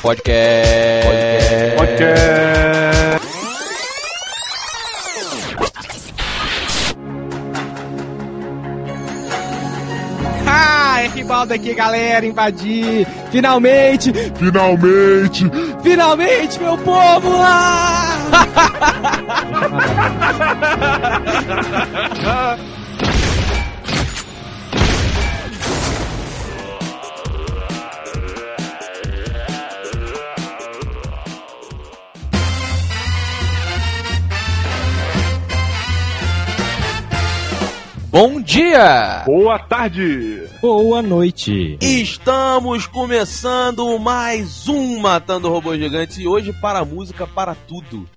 Podcast. Podcast. Ah, é Rivaldo aqui, galera, invadir. Finalmente, Finalmente! finalmente, meu povo! Ah! Bom dia! Boa tarde! Boa noite. Estamos começando mais um Matando Robôs Gigantes e hoje para a música, para tudo.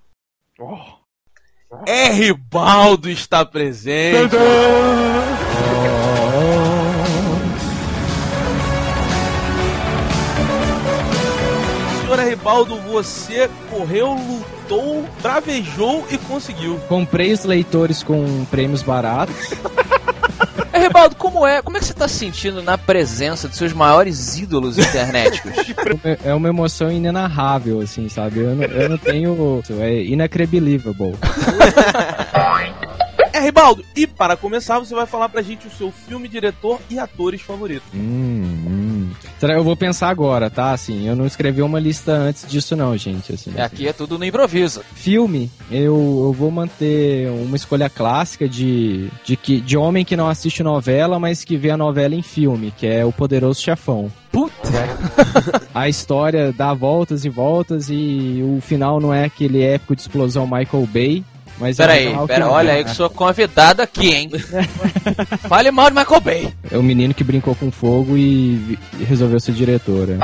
Oh. R. Baldo está presente. Senhor R. Baldo, você correu, lutou, bravejou e conseguiu. Comprei os leitores com prêmios baratos. É, Rebaldo, como é? Como é que você tá se sentindo na presença de seus maiores ídolos internéticos? É uma emoção inenarrável, assim, sabe? Eu não, eu não tenho. É inacreditável. R. Baldo, e para começar, você vai falar pra gente o seu filme, diretor e atores favoritos. Hum, hum. Eu vou pensar agora, tá? Assim, eu não escrevi uma lista antes disso, não, gente. Assim, Aqui é tudo no improviso. Filme, eu, eu vou manter uma escolha clássica de, de, que, de homem que não assiste novela, mas que vê a novela em filme, que é O Poderoso Chefão. Puta! A história dá voltas e voltas e o final não é aquele épico de explosão Michael Bay, mas é Peraí, pera, que- olha aí que sou convidado aqui, hein? Fale mal de Michael Bay. É o menino que brincou com fogo e, e resolveu ser diretora.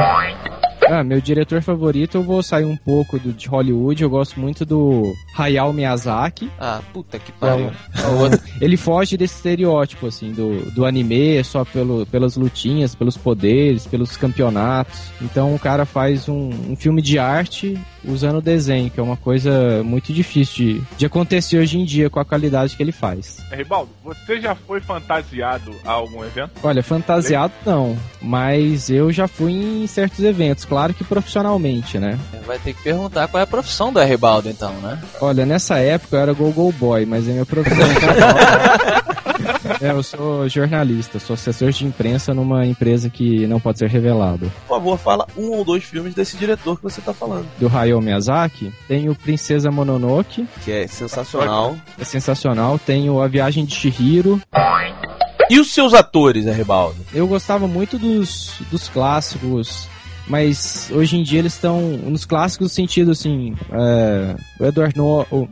Ah, meu diretor favorito, eu vou sair um pouco do, de Hollywood, eu gosto muito do Hayao Miyazaki. Ah, puta que pariu. O outro. Ele foge desse estereótipo, assim, do, do anime, só pelo, pelas lutinhas, pelos poderes, pelos campeonatos. Então o cara faz um, um filme de arte usando desenho, que é uma coisa muito difícil de, de acontecer hoje em dia com a qualidade que ele faz. É, Ribaldo, você já foi fantasiado a algum evento? Olha, fantasiado não, mas eu já fui em certos eventos, claro que profissionalmente, né? Vai ter que perguntar qual é a profissão do Rebaldo, então, né? Olha, nessa época eu era go-go boy, mas é minha profissão. é, eu sou jornalista, sou assessor de imprensa numa empresa que não pode ser revelada. Por favor, fala um ou dois filmes desse diretor que você tá falando. Do Hayao Miyazaki, tenho Princesa Mononoke, Que é sensacional. é sensacional, tenho A Viagem de Chihiro. E os seus atores, R. Baldo? Eu gostava muito dos, dos clássicos, mas hoje em dia eles estão nos clássicos no sentido assim, é, o Edward Norton...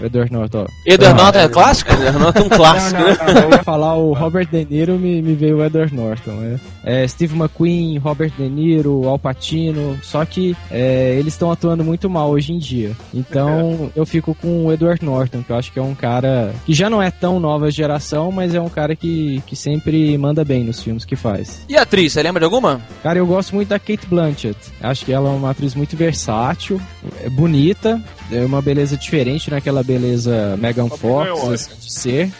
O Edward Norton, ó. Edward Norton é clássico? Edward Norton é um clássico, Não, né? não, não, eu ia falar o Robert De Niro, me, me veio o Edward Norton. né? É, Steve McQueen, Robert De Niro, Al Pacino, só que é, eles estão atuando muito mal hoje em dia. Então eu fico com o Edward Norton, que eu acho que é um cara que já não é tão nova geração, mas é um cara que, que sempre manda bem nos filmes que faz. E a atriz, você lembra de alguma? Cara, eu gosto muito da Kate Blanchett. Acho que ela é uma atriz muito versátil, é bonita, é uma beleza diferente naquela beleza Megan Só Fox assim, de ser.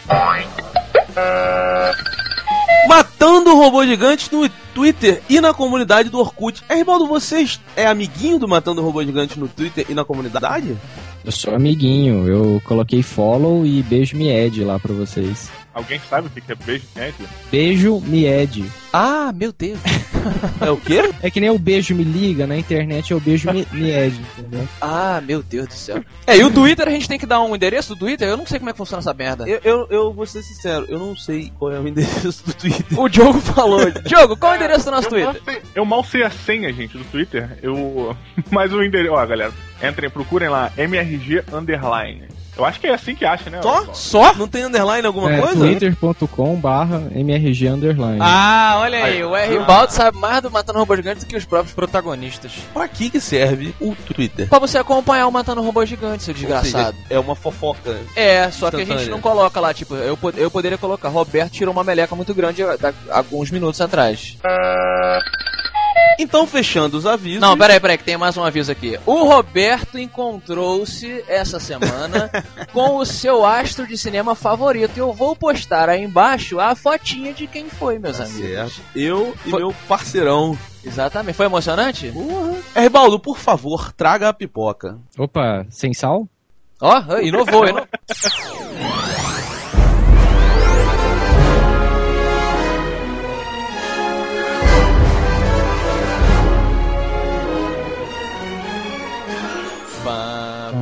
Matando Robô Gigante no Twitter e na comunidade do Orkut. R. Baldo, você é amiguinho do Matando Robô Gigante no Twitter e na comunidade? Eu sou amiguinho, eu coloquei follow e beijo me ed lá pra vocês. Alguém sabe o que que é beijo médio? Beijo me ed. Ah, meu Deus. É o quê? É que nem o beijo me liga, na internet é o beijo me, ed, entendeu? Ah, meu Deus do céu. É, e o Twitter, a gente tem que dar um endereço do Twitter? Eu não sei como é que funciona essa merda. Eu, eu, eu vou ser sincero, eu não sei qual é o endereço do Twitter. O Diogo falou. Diogo, qual é o endereço do nosso eu, mal Twitter? sei, eu mal sei a senha, gente, do Twitter. Eu. Mas o endereço. Ó, galera, entrem, procurem lá, MRG Underline. Eu acho que é assim que acha, né? Só? Só? Não tem underline alguma É, coisa? twitter.com barra mrg underline. Ah, olha aí, o R. Baldo sabe mais do Matando Robô Gigante do que os próprios protagonistas. Pra que que serve o Twitter? Pra você acompanhar o Matando Robô Gigante, seu desgraçado. seja, é uma fofoca. É, só que a gente não coloca lá, tipo, eu, pod- eu poderia colocar, Roberto tirou uma meleca muito grande há, há alguns minutos atrás. Então, fechando os avisos. Não, peraí, peraí, que tem mais um aviso aqui. O Roberto encontrou-se essa semana com o seu astro de cinema favorito. E eu vou postar aí embaixo a fotinha de quem foi, meus amigos. Certo. Eu e Foi- meu parceirão. Exatamente. Foi emocionante? Porra. Herbaldo, por favor, traga a pipoca. Opa, sem sal? Ó, inovou, inovou.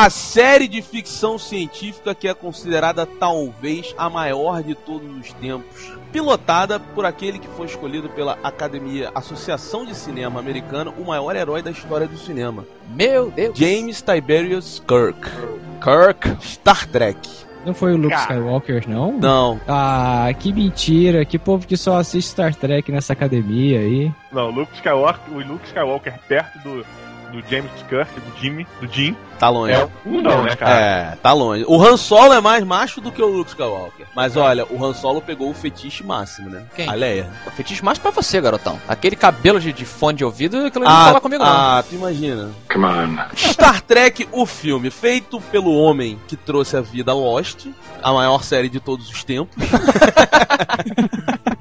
A série de ficção científica que é considerada talvez a maior de todos os tempos. Pilotada por aquele que foi escolhido pela Academia Associação de Cinema Americana, o maior herói da história do cinema. Meu Deus. James Tiberius Kirk. Kirk. Star Trek. Não foi o Luke. Skywalker, não? Não. Ah, que mentira. Que povo que só assiste Star Trek nessa academia aí. Não, Luke Skywalker, o Luke Skywalker perto do, do James Kirk, do Jimmy, do Jim, Tá longe. é um não, né, cara? É, tá longe. O Han Solo é mais macho do que o Luke Skywalker. Mas olha, o Han Solo pegou o fetiche máximo, né? Quem? A Leia. O fetiche mais pra você, garotão. Aquele cabelo de, de fone de ouvido, aquilo não fala comigo, não. ah, tu imagina. Come on. Star Trek, o filme, feito pelo homem que trouxe a vida a Lost, a maior série de todos os tempos.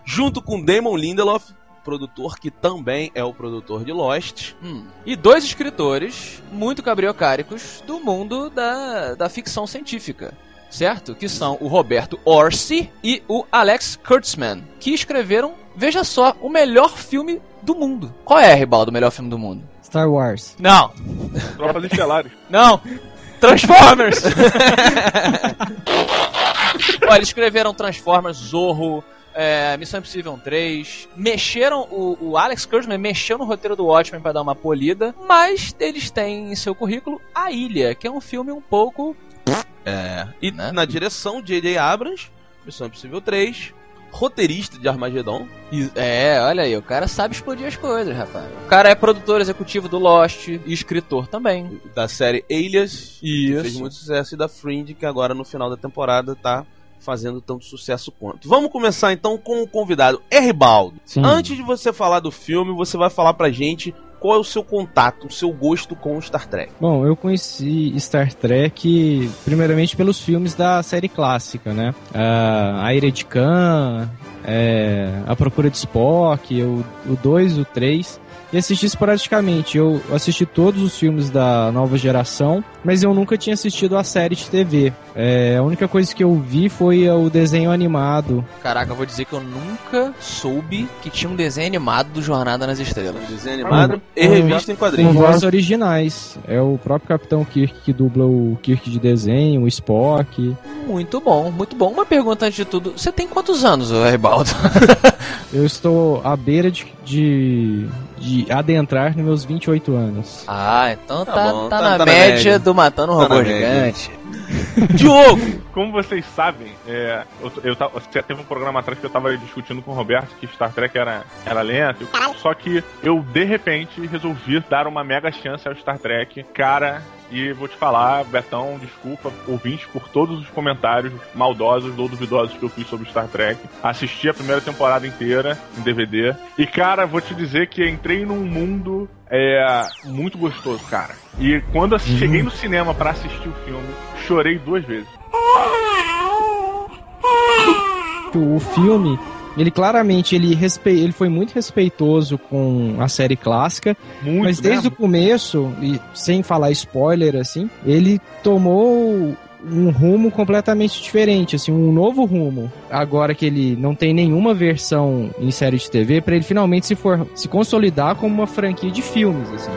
Junto com Damon Lindelof, produtor que também é o produtor de Lost. Hum. E dois escritores muito cabriocáricos do mundo da, da ficção científica. Certo? Que são o Roberto Orsi e o Alex Kurtzman, que escreveram, veja só, o melhor filme do mundo. Qual é, Ribaldo, o melhor filme do mundo? Star Wars. Não, Tropas Estelares. não. Transformers! Olha, eles escreveram Transformers, Zorro, é, Missão Impossível 3. Mexeram, o, o Alex Kurtzman mexeu no roteiro do Watchmen pra dar uma polida, mas eles têm em seu currículo A Ilha, que é um filme um pouco. É. E Né? na direção, J.J. Abrams, Missão Impossível 3, roteirista de Armageddon. e- É, olha aí, o cara sabe explodir as coisas, rapaz. O cara é produtor executivo do Lost e escritor também. da série Alias, que Isso. fez muito sucesso, e da Fringe, que agora no final da temporada tá fazendo tanto sucesso quanto. Vamos começar então com o convidado Herbaldo. Sim. Antes de você falar do filme, você vai falar pra gente qual é o seu contato, o seu gosto com o Star Trek. Bom, eu conheci Star Trek primeiramente pelos filmes da série clássica, né? Ah, a Ira de Khan, é, A Procura de Spock, o 2, o 3. E assisti esporadicamente. Eu assisti todos os filmes da nova geração, mas eu nunca tinha assistido a série de TV. É, a única coisa que eu vi foi o desenho animado. Caraca, eu vou dizer que eu nunca soube que tinha um desenho animado do Jornada nas Estrelas. Desenho animado e Hum. revista em Com quadrinhos. vozes originais. É o próprio Capitão Kirk que dubla o Kirk de desenho, o Spock. Muito bom, muito bom. Uma pergunta antes de tudo: você tem quantos anos, Ribaldo? Eu estou à beira de, de, de adentrar nos meus 28 anos. Ah, então tá, Tá tá, bom, tá- na tá na média média. do Matando um Tá Robô. Gigante. Diogo! Como vocês sabem, é, eu, eu tava, você teve um programa atrás que eu tava discutindo com o Roberto que Star Trek era, era lento, e só que eu, de repente, resolvi dar uma mega chance ao Star Trek. Cara, e vou te falar, Betão, desculpa, ouvinte, por todos os comentários maldosos ou duvidosos que eu fiz sobre Star Trek. Assisti a primeira temporada inteira em DVD. E, cara, vou te dizer que entrei num mundo é, muito gostoso, cara. E quando eu cheguei no cinema pra assistir o filme, chorei duas vezes. O filme, ele claramente ele, respe... ele foi muito respeitoso com a série clássica, Muito mas desde mesmo. o começo, e sem falar spoiler assim, ele tomou um rumo completamente diferente, assim, um novo rumo. Agora que ele não tem nenhuma versão em série de TV, para ele finalmente se, for... se consolidar como uma franquia de filmes, assim.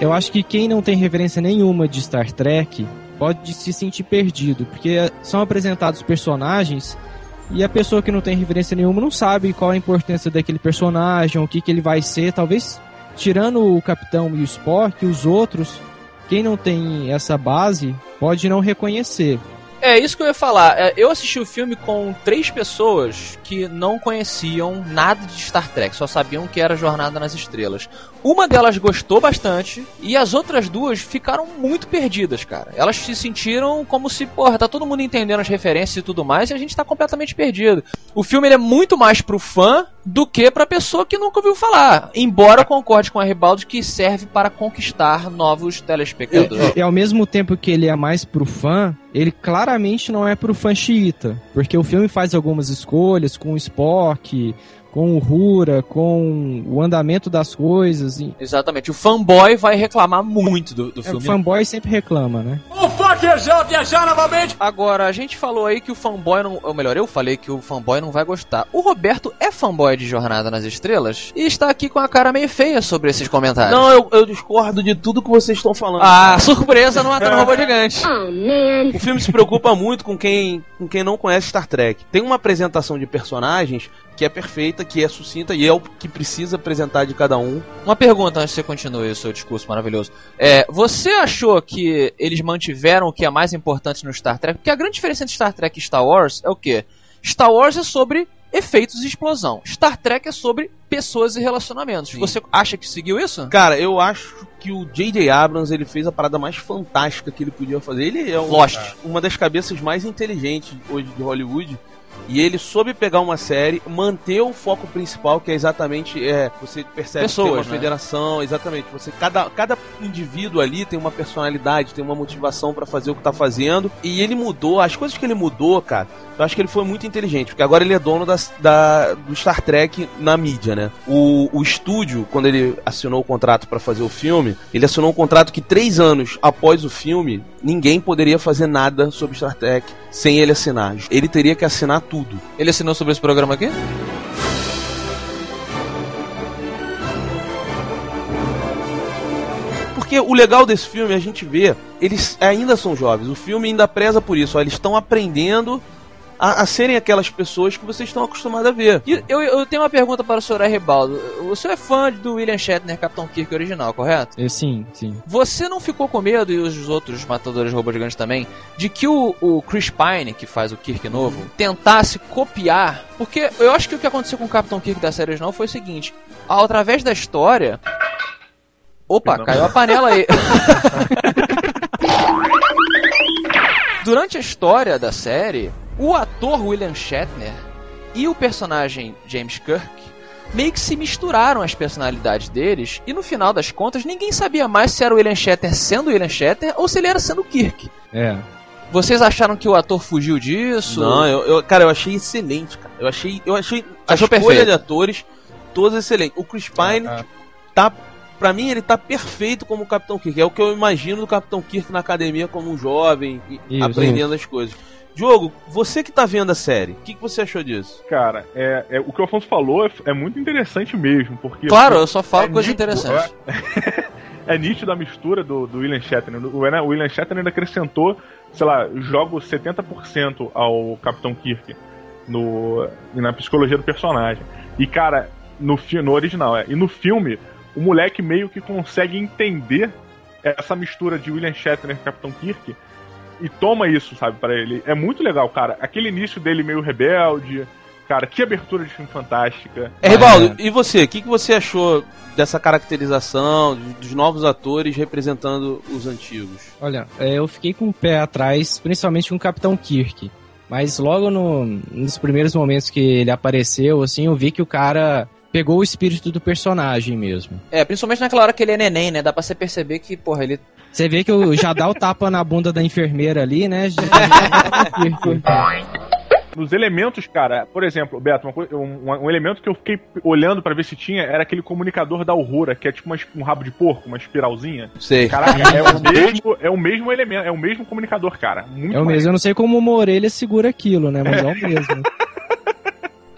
Eu acho que quem não tem referência nenhuma de Star Trek pode se sentir perdido, porque são apresentados personagens e a pessoa que não tem referência nenhuma não sabe qual a importância daquele personagem, o que, que ele vai ser. Talvez, tirando o Capitão e o Spock, os outros, quem não tem essa base, pode não reconhecer. É isso que eu ia falar. É, eu assisti o filme com três pessoas que não conheciam nada de Star Trek, só sabiam que era Jornada nas Estrelas. Uma delas gostou bastante e as outras duas ficaram muito perdidas, cara. Elas se sentiram como se, porra, tá todo mundo entendendo as referências e tudo mais e a gente tá completamente perdido. O filme é muito mais pro fã do que pra pessoa que nunca ouviu falar. Embora eu concorde com a Ribaldo que serve para conquistar novos telespectadores. E, e ao mesmo tempo que ele é mais pro fã, ele claramente não é pro fã xiita. Porque o filme faz algumas escolhas com o Spock, com o Rura, com o andamento das coisas. E... Exatamente. O fanboy vai reclamar muito do, do É, filme. o fanboy sempre reclama, né? O fuckerzão viajar novamente! Agora, a gente falou aí que o fanboy não. Ou melhor, eu falei que o fanboy não vai gostar. O Roberto é fanboy de Jornada nas Estrelas e está aqui com a cara meio feia sobre esses comentários. Não, eu, eu discordo de tudo que vocês estão falando. Ah, surpresa no Matando Robô Gigante. O filme se preocupa muito com quem, com quem não conhece Star Trek. Tem uma apresentação de personagens que é perfeita, que é sucinta e é o que precisa apresentar de cada um. Uma pergunta antes que você continue o seu discurso maravilhoso. É, você achou que eles mantiveram o que é mais importante no Star Trek? Porque a grande diferença entre Star Trek e Star Wars é o quê? Star Wars é sobre efeitos de explosão. Star Trek é sobre pessoas e relacionamentos. Você acha que seguiu isso? Cara, eu acho que o J.J. Abrams ele fez a parada mais fantástica que ele podia fazer. Ele é um- Lost. uma das cabeças mais inteligentes hoje de Hollywood. E ele soube pegar uma série, manter o foco principal, que é exatamente é, você percebe que tem Pessoas, uma né? federação, exatamente. Você cada, cada indivíduo ali tem uma personalidade, tem uma motivação pra fazer o que tá fazendo. E ele mudou, as coisas que ele mudou, cara, eu acho que ele foi muito inteligente, porque agora ele é dono das- da, do Star Trek na mídia, né? O, o estúdio, quando ele assinou o contrato pra fazer o filme, ele assinou um contrato que três anos após o filme, ninguém poderia fazer nada sobre Star Trek sem ele assinar. Ele teria que assinar tudo. Ele assinou sobre esse programa aqui? Porque o legal desse filme, a gente vê, eles ainda são jovens. O filme ainda preza por isso. Ó, eles estão aprendendo a, a serem aquelas pessoas que vocês estão acostumados a ver. E eu, eu tenho uma pergunta para o senhor Ribaldo. O senhor é fã do William Shatner, Capitão Kirk original, correto? É, sim, sim. Você não ficou com medo, e os outros matadores de robôs gigantes também, de que o, o Chris Pine, que faz o Kirk novo, tentasse copiar? Porque eu acho que o que aconteceu com o Capitão Kirk da série original foi o seguinte: ao, através da história. Opa, Perdão. caiu a panela aí. Durante a história da série, o ator William Shatner e o personagem James Kirk meio que se misturaram as personalidades deles e no final das contas ninguém sabia mais se era o William Shatner sendo o William Shatner ou se ele era sendo o Kirk. É. Vocês acharam que o ator fugiu disso? Não, eu, eu- cara, eu achei excelente, cara. Eu achei, eu achei a Achou escolha perfeito. de atores todos excelentes. O Chris Pine Ah, tá, pra mim, ele tá perfeito como o Capitão Kirk. É o que eu imagino do Capitão Kirk na academia como um jovem, Isso, aprendendo as coisas. Diogo, você que tá vendo a série, o que, que você achou disso? Cara, é, é- o que o Afonso falou é, é muito interessante mesmo, porque. Claro, eu só falo É coisa nítido, interessante. É nítido a mistura do, do William Shatner. O William- o William Shatner ainda acrescentou, sei lá, jogo 70% ao Capitão Kirk no, na psicologia do personagem. E, cara, no, no original, é. E no filme, o moleque meio que consegue entender essa mistura de William Shatner e Capitão Kirk e toma isso, sabe, pra ele. É muito legal, cara. Aquele início dele meio rebelde. Cara, que abertura de filme fantástica. É, Rivaldo, e você? O que, que você achou dessa caracterização, dos- dos novos atores representando os antigos? Olha, é, eu fiquei com o pé atrás, principalmente com o Capitão Kirk. Mas logo no- nos primeiros momentos que ele apareceu, assim, eu vi que o cara pegou o espírito do personagem mesmo. É, principalmente naquela hora que ele é neném, né? Dá pra você perceber que, porra, ele. Você vê que o- já dá o tapa na bunda da enfermeira ali, né? Já- já- Kirk. Nos elementos, cara, por exemplo, Beto, uma coi- um, um elemento que eu fiquei olhando pra ver se tinha era aquele comunicador da Aurora, que é tipo uma um rabo de porco, uma espiralzinha. Sei. Caraca, é o mesmo, é o mesmo elemento, é o mesmo comunicador, cara. Muito É o mesmo, eu não sei como uma orelha segura aquilo, né? Mas é o mesmo.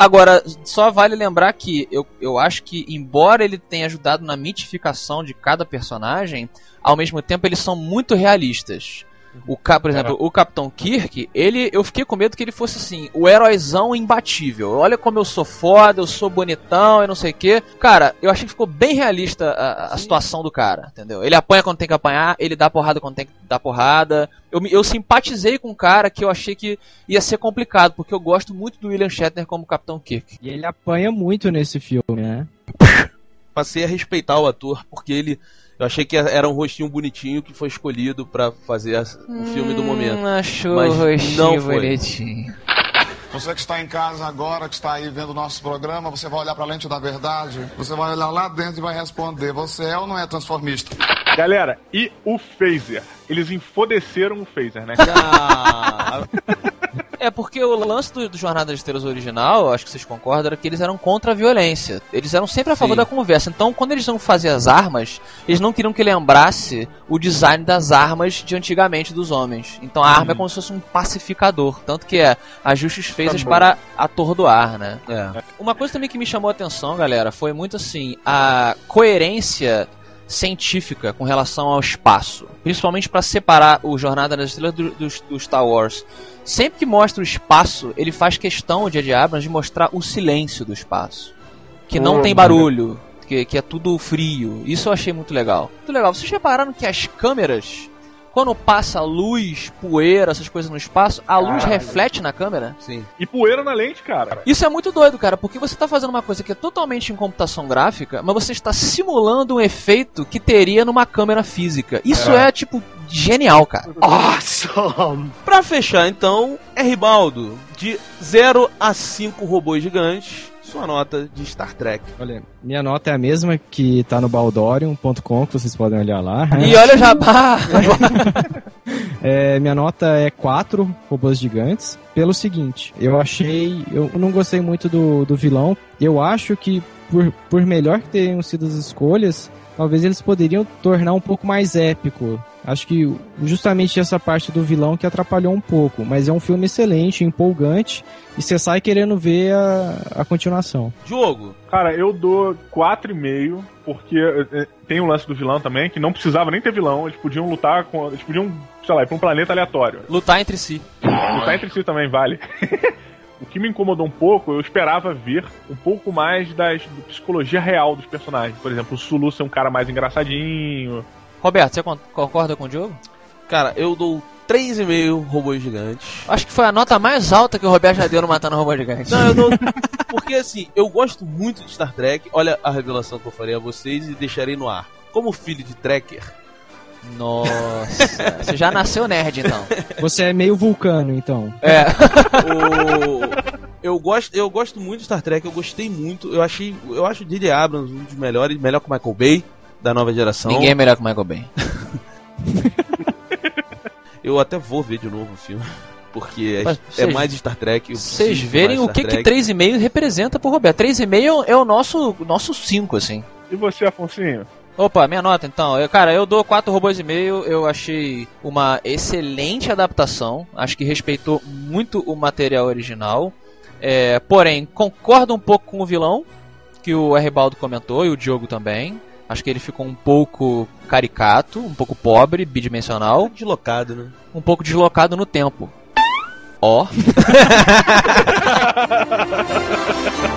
Agora, só vale lembrar que eu, eu acho que, embora ele tenha ajudado na mitificação de cada personagem, ao mesmo tempo eles são muito realistas. O, ca- por exemplo, o Capitão Kirk, ele, eu fiquei com medo que ele fosse assim, o heróizão imbatível. Olha como eu sou foda, eu sou bonitão e não sei o que. Cara, eu achei que ficou bem realista a, a situação do cara, entendeu? Ele apanha quando tem que apanhar, ele dá porrada quando tem que dar porrada. Eu, eu simpatizei com um cara que eu achei que ia ser complicado, porque eu gosto muito do William Shatner como Capitão Kirk. E ele apanha muito nesse filme, né? Passei a respeitar o ator, porque ele. Eu achei que era um rostinho bonitinho que foi escolhido pra fazer o filme do momento. Hum, achou Mas o rostinho não foi. bonitinho. Você que está em casa agora, que está aí vendo o nosso programa, você vai olhar para a lente da verdade, você vai olhar lá dentro e vai responder: você é ou não é transformista? Galera, e o phaser? Eles enfodeceram o phaser, né? Ah, É porque o lance do, do Jornada das Estrelas original, acho que vocês concordam, era que eles eram contra a violência. Eles eram sempre a favor Sim. da conversa. Então, quando eles iam fazer as armas, eles não queriam que lembrasse o design das armas de antigamente dos homens. Então a arma é como se fosse um pacificador. Tanto que é ajustes feitos para atordoar, né? é. Uma coisa também que me chamou a atenção, galera, foi muito assim, a coerência científica com relação ao espaço. Principalmente para separar o Jornada nas Estrelas do, do, do Star Wars. Sempre que mostra o espaço, ele faz questão, o J.J. Abrams, de mostrar o silêncio do espaço. Que não tem barulho, que, que é tudo frio. Isso eu achei muito legal. Muito legal. Vocês repararam que as câmeras, quando passa luz, poeira, essas coisas no espaço, a luz Caralho. reflete na câmera? Sim. E poeira na lente, cara. Isso é muito doido, cara, porque você está fazendo uma coisa que é totalmente em computação gráfica, mas você está simulando um efeito que teria numa câmera física. Isso é, tipo, genial, cara. Pra fechar, então, é Ribaldo, de 0 a 5 robôs gigantes, sua nota de Star Trek. Olha, minha nota é a mesma que tá no baldorium.com, que vocês podem olhar lá. E olha o jabá! É, minha nota é 4 robôs gigantes. Pelo seguinte, eu achei. Eu não gostei muito do, do vilão. Eu acho que, por, por melhor que tenham sido as escolhas, talvez eles poderiam tornar um pouco mais épico. Acho que justamente essa parte do vilão que atrapalhou um pouco. Mas é um filme excelente, empolgante. E você sai querendo ver a, a continuação. Jogo, Cara, eu dou 4,5, porque eh, tem o lance do vilão também, que não precisava nem ter vilão, eles podiam lutar com. Eles podiam, sei lá, ir pra um planeta aleatório. Lutar entre si. Lutar entre si também vale. o que me incomodou um pouco, eu esperava ver um pouco mais das, da psicologia real dos personagens. Por exemplo, o Sulu ser um cara mais engraçadinho. Roberto, você con- concorda com o Diogo? cara, eu dou 3,5 robôs gigantes. Acho que foi a nota mais alta que o Roberto já deu no Matando Robô Gigante. Não, eu dou. Porque assim, eu gosto muito de Star Trek. Olha a revelação que eu farei a vocês e deixarei no ar. Como filho de Trekker, Nossa, você já nasceu nerd então. Você é meio vulcano, então. É. o... eu gosto, eu gosto muito de Star Trek, eu gostei muito. Eu achei, eu acho o J.J. Abrams um dos melhores, melhor que o Michael Bay da nova geração. Ninguém é melhor que o Michael Bay. Eu até vou ver de novo o filme, porque é, Mas é vocês- mais de Star Trek. Vocês verem o que, que Trek. 3,5 representa pro Roberto. 3,5 é o nosso, nosso 5, assim. E você, Afonsinho? Opa, minha nota então. Eu, cara, eu dou 4 robôs e meio. Eu achei uma excelente adaptação. Acho que respeitou muito o material original. É, porém, concordo um pouco com o vilão, que o Arrebaldo comentou, e o Diogo também. Acho que ele ficou um pouco caricato, um pouco pobre, bidimensional, deslocado, né? um pouco deslocado no tempo. Ó.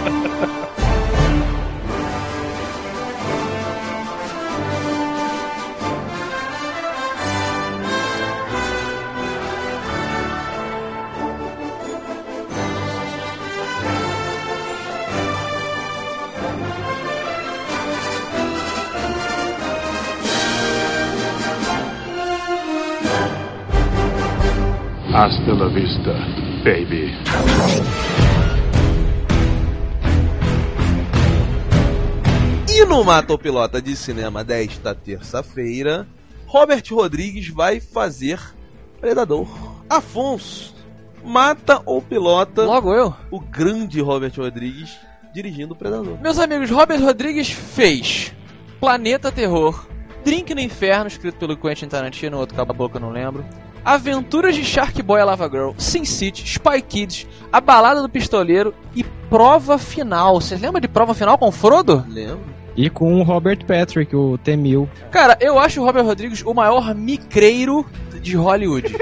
Hasta la vista, baby. E no Matopilota de Cinema desta terça-feira, Robert Rodrigues vai fazer Predador. Afonso mata ou pilota Logo eu. o grande Robert Rodrigues dirigindo o Predador. Meus amigos, Robert Rodrigues fez Planeta Terror, Drink no Inferno, escrito pelo Quentin Tarantino, outro caboclo que eu não lembro. Aventuras de Shark Boy e Lava Girl, Sin City, Spy Kids, A Balada do Pistoleiro e Prova Final. Vocês lembram de Prova Final com o Frodo? Lembra? E com o Robert Patrick, o T-1000. Cara, eu acho o Robert Rodrigues o maior micreiro de Hollywood.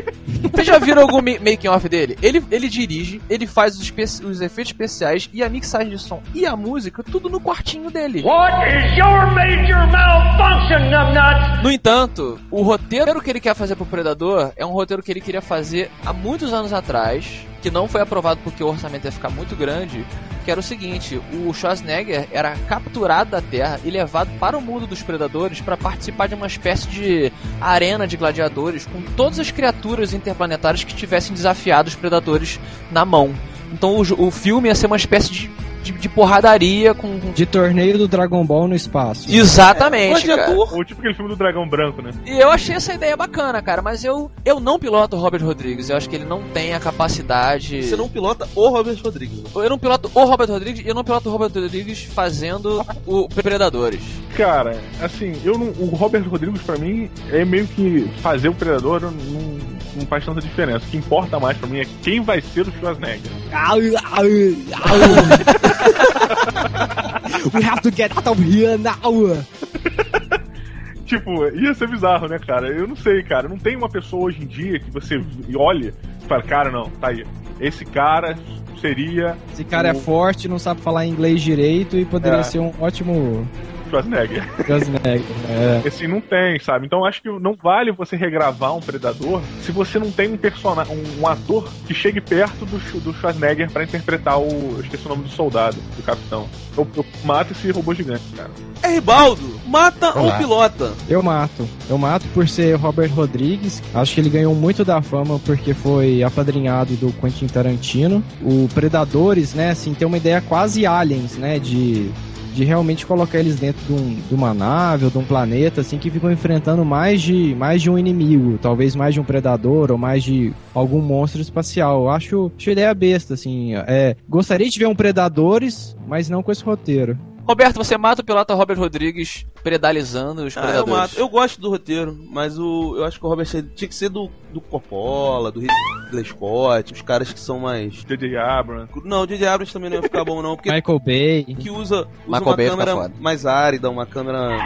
Vocês já viram algum ma- making off dele? Ele, ele dirige, ele faz os, os efeitos especiais e a mixagem de som e a música, tudo no quartinho dele. What is your major malfunction, numbnuts? No entanto, o roteiro que ele quer fazer pro Predador é um roteiro que ele queria fazer há muitos anos atrás, que não foi aprovado porque o orçamento ia ficar muito grande, que era o seguinte, o Schwarzenegger era capturado da Terra e levado para o mundo dos predadores para participar de uma espécie de arena de gladiadores com todas as criaturas interplanetárias que tivessem desafiado os predadores na mão. Então o, o filme ia ser uma espécie de, de, de porradaria com... De torneio do Dragon Ball no espaço. Exatamente, cara. Gladiador. Ou tipo aquele filme do dragão branco, né? E eu achei essa ideia bacana, cara, mas eu, eu não piloto o Robert Rodrigues. Eu acho que ele não tem a capacidade. Você não pilota o Robert Rodrigues. né? Eu não piloto o Robert Rodrigues e eu não piloto o Robert Rodrigues fazendo o Predadores. Cara, assim, eu não, o Robert Rodrigues pra mim é meio que fazer o Predador não, não faz tanta diferença. O que importa mais pra mim é quem vai ser o Schwarzenegger. We have to get out of here now. Tipo, ia ser bizarro, né, cara? Eu não sei, cara. Não tem uma pessoa hoje em dia que você olhe e fala, cara, não, tá aí. Esse cara seria Esse cara é o forte, não sabe falar inglês direito e poderia É. ser um ótimo Schwarzenegger. Schwarzenegger. É. Assim, não tem, sabe? Então acho que não vale você regravar um Predador se você não tem um personagem, um, um ator que chegue perto do, do Schwarzenegger pra interpretar o. Eu esqueci o nome do soldado, do capitão. Eu, eu mato esse robô gigante, cara. É Ribaldo, mata Olá. ou pilota? Eu mato. Eu mato por ser Robert Rodrigues. Acho que ele ganhou muito da fama porque foi apadrinhado do Quentin Tarantino. O Predadores, né, assim, tem uma ideia quase aliens, né, de de realmente colocar eles dentro de, um- de uma nave ou de um planeta, assim, que ficam enfrentando mais de, mais de um inimigo, talvez mais de um predador ou mais de algum monstro espacial. Eu Acho, acho ideia besta, assim. É, gostaria de ver um Predadores, mas não com esse roteiro. Roberto, você mata o piloto Robert Rodrigues predalizando os Ah, eu Predadores. mato. Eu gosto do roteiro, mas o, eu acho que o Robert tinha que ser do, do Coppola, do Ridley Scott, os caras que são mais. J.J. Abrams. Não, o J.J. Abrams também não ia ficar bom, não, porque Michael Bay. que usa, usa Michael uma Bay câmera mais árida, uma câmera.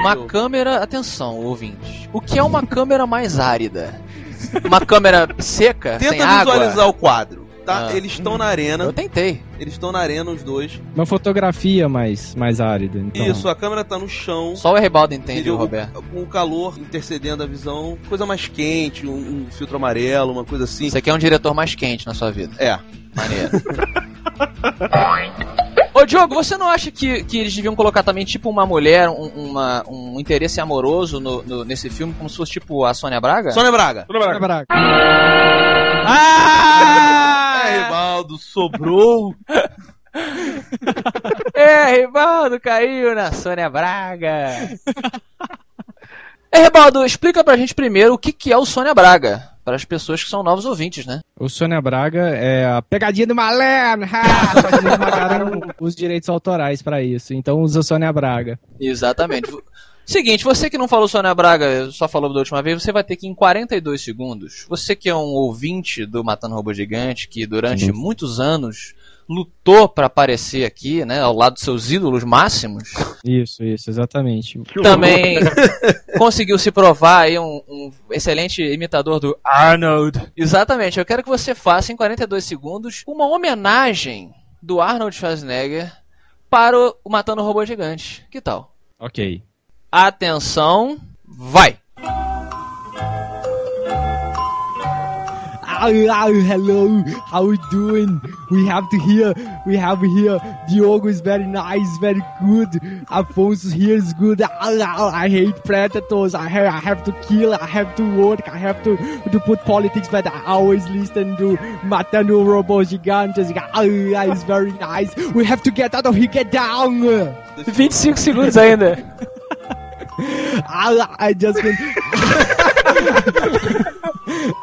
Uma câmera, atenção, ouvintes. O que é uma câmera mais árida? Uma câmera seca, sem Tenta água? visualizar o quadro, tá? Ah. Eles estão na arena, Eu tentei. Eles estão na arena, os dois. Uma fotografia mais, mais árida. Então. Isso, a câmera tá no chão. Só o Rebaldo entende, entendeu? Roberto. Com o calor intercedendo a visão, coisa mais quente, um, um filtro amarelo, uma coisa assim. Você quer um diretor mais quente na sua vida. É. Maneiro. Ô Diogo, você não acha que, que eles deviam colocar também tipo uma mulher, um, uma- um interesse amoroso no, no- nesse filme, como se fosse tipo a Sônia Braga? Sônia Braga. Tudo bem. Braga. Ah! Rivaldo, sobrou. É, Ribaldo caiu na Sônia Braga. É, Ribaldo, explica pra gente primeiro o que, que é o Sônia Braga. Para as pessoas que são novos ouvintes, né? O Sônia Braga é a pegadinha do malandro. Só que os direitos autorais pra isso. Então usa Sônia Braga. Exatamente. Seguinte, você que não falou Sônia Braga, só falou da última vez, você vai ter que em 42 segundos, você que é um ouvinte do Matando Robô Gigante, que durante muitos anos lutou pra aparecer aqui, né, ao lado dos seus ídolos máximos, Isso, isso, exatamente. Também conseguiu se provar aí um, um excelente imitador do Arnold. Exatamente, eu quero que você faça em 42 segundos uma homenagem do Arnold Schwarzenegger para o o Matando Robô Gigante. Que tal? Ok. Atenção, vai! Oh, oh, hello, how you doing? We have to hear, we have here, Diogo is very nice, very good, Afonso here is good, oh, oh, I hate predators, I have, I have to kill, I have to work, I have to, to put politics, but I always listen to Matando Robô Gigantes, oh, it's very nice, we have to get out of here, get down! 25 segundos ainda. I, I just been.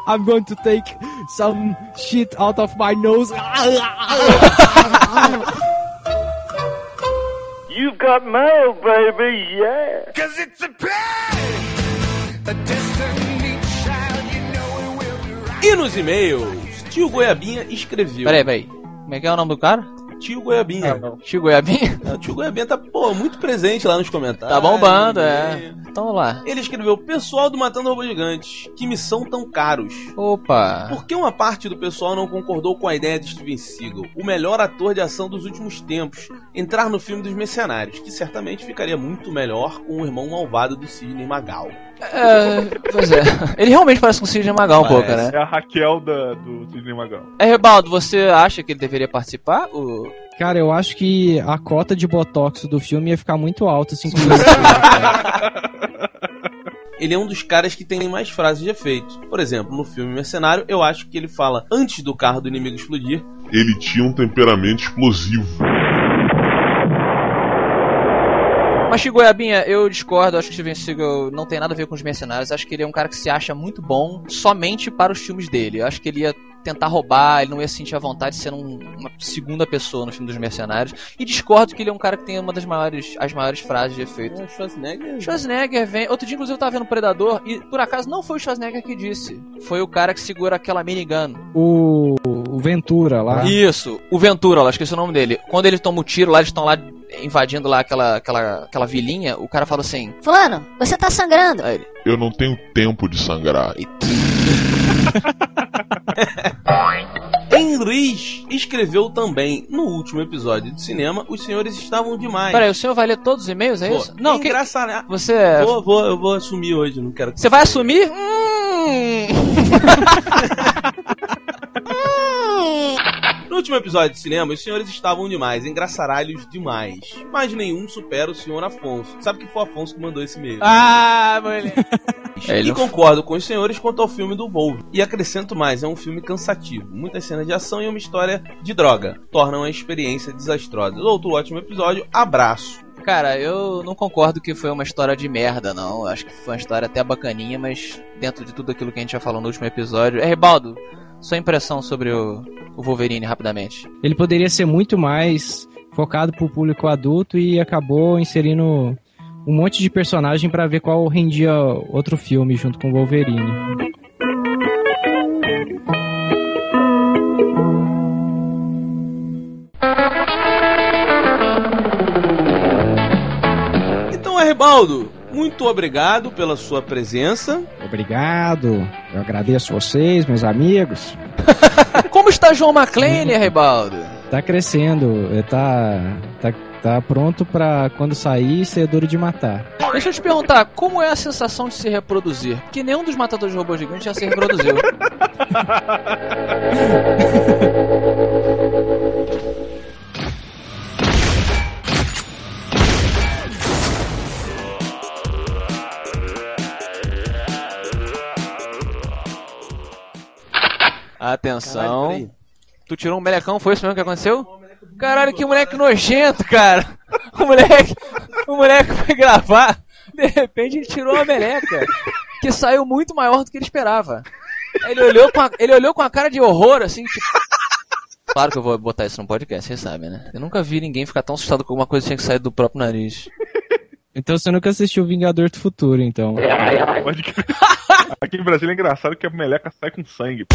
I'm going to take some shit out of my nose. You've got mail, baby, yeah. E nos e-mails, tio Goiabinha escreveu. Peraí, peraí. Como é que é o nome do cara? Tio Goiabinha. Tio Goiabinha? É, o tio Goiabinha tá, pô, muito presente lá nos comentários. Tá bombando, é. Então vamos lá. Ele escreveu: Pessoal do Matando Robôs Gigantes, que missão tão caros. Opa! Por que uma parte do pessoal não concordou com a ideia de Steven Seagal, o melhor ator de ação dos últimos tempos, entrar no filme dos Mercenários, que certamente ficaria muito melhor com o irmão malvado do Sidney Magal? É, pois é. Ele realmente parece com o Sidney Magal um pouco, né? É a Raquel da, do Sidney Magal. É, Rebaldo, você acha que ele deveria participar? O... Cara, eu acho que a cota de botox do filme ia ficar muito alta, assim, com Ele é um dos caras que tem mais frases de efeito. Por exemplo, no filme Mercenário, eu acho que ele fala antes do carro do inimigo explodir. Ele tinha um temperamento explosivo. Mas, Goiabinha, eu discordo. Acho que Steven Seagal não tem nada a ver com os mercenários. Acho que ele é um cara que se acha muito bom somente para os filmes dele. Eu acho que ele ia tentar roubar, ele não ia sentir a vontade de ser um, uma segunda pessoa no filme dos mercenários. E discordo que ele é um cara que tem uma das maiores, as maiores frases de efeito. É, Schwarzenegger. Schwarzenegger vem. Outro dia, inclusive, eu tava vendo Predador e por acaso não foi o Schwarzenegger que disse. Foi o cara que segura aquela minigun. O, o Ventura lá. Isso, o Ventura lá, esqueci o nome dele. Quando ele toma o tiro lá, eles estão lá invadindo lá aquela, aquela, aquela vilinha, o cara fala assim: Fulano, você tá sangrando. Aí ele, Eu não tenho tempo de sangrar. Henrich escreveu também no último episódio de cinema: Os senhores estavam demais. Peraí, o senhor vai ler todos os e-mails, é Vou. isso? Não, que... Engraçado. você. é- Vou, vou, eu vou assumir hoje, não quero que Você vai assumir? Hum. No último episódio de cinema, os senhores estavam demais, engraçaralhos demais. Mas nenhum supera o senhor Afonso. Sabe que foi o Afonso que mandou esse e-mail. ah, moleque. É, ele e não- concordo com os senhores quanto ao filme do Wolverine. E acrescento mais, é um filme cansativo. Muitas cenas de ação e uma história de droga. Tornam a experiência desastrosa. Outro ótimo episódio, abraço. Cara, eu não concordo que foi uma história de merda, não. Acho que foi uma história até bacaninha, mas dentro de tudo aquilo que a gente já falou no último episódio. É, Ribaldo, sua impressão sobre o, Wolverine, rapidamente. Ele poderia ser muito mais focado pro público adulto e acabou inserindo um monte de personagem pra ver qual rendia outro filme junto com o Wolverine. Arrebaldo, muito obrigado pela sua presença. Obrigado, eu agradeço vocês, meus amigos. Como está João McClane, Ribaldo? Tá crescendo, tá, tá, tá pronto pra quando sair ser duro de matar. Deixa eu te perguntar, como é a sensação de se reproduzir? Porque nenhum dos matadores de robôs gigantes já se reproduziu. Atenção. Caralho. Tu tirou um melecão, foi isso mesmo que aconteceu? Caralho, que moleque nojento, cara. O moleque, o moleque foi gravar, de repente ele tirou uma meleca que saiu muito maior do que ele esperava. Ele olhou com a, ele olhou com a cara de horror, assim, tipo... Claro que eu vou botar isso no podcast, vocês sabem, né? Eu nunca vi ninguém ficar tão assustado com alguma coisa que tinha que sair do próprio nariz. Então você nunca assistiu Vingador do Futuro, então. Pode crer. Aqui em Brasília é engraçado que a meleca sai com sangue.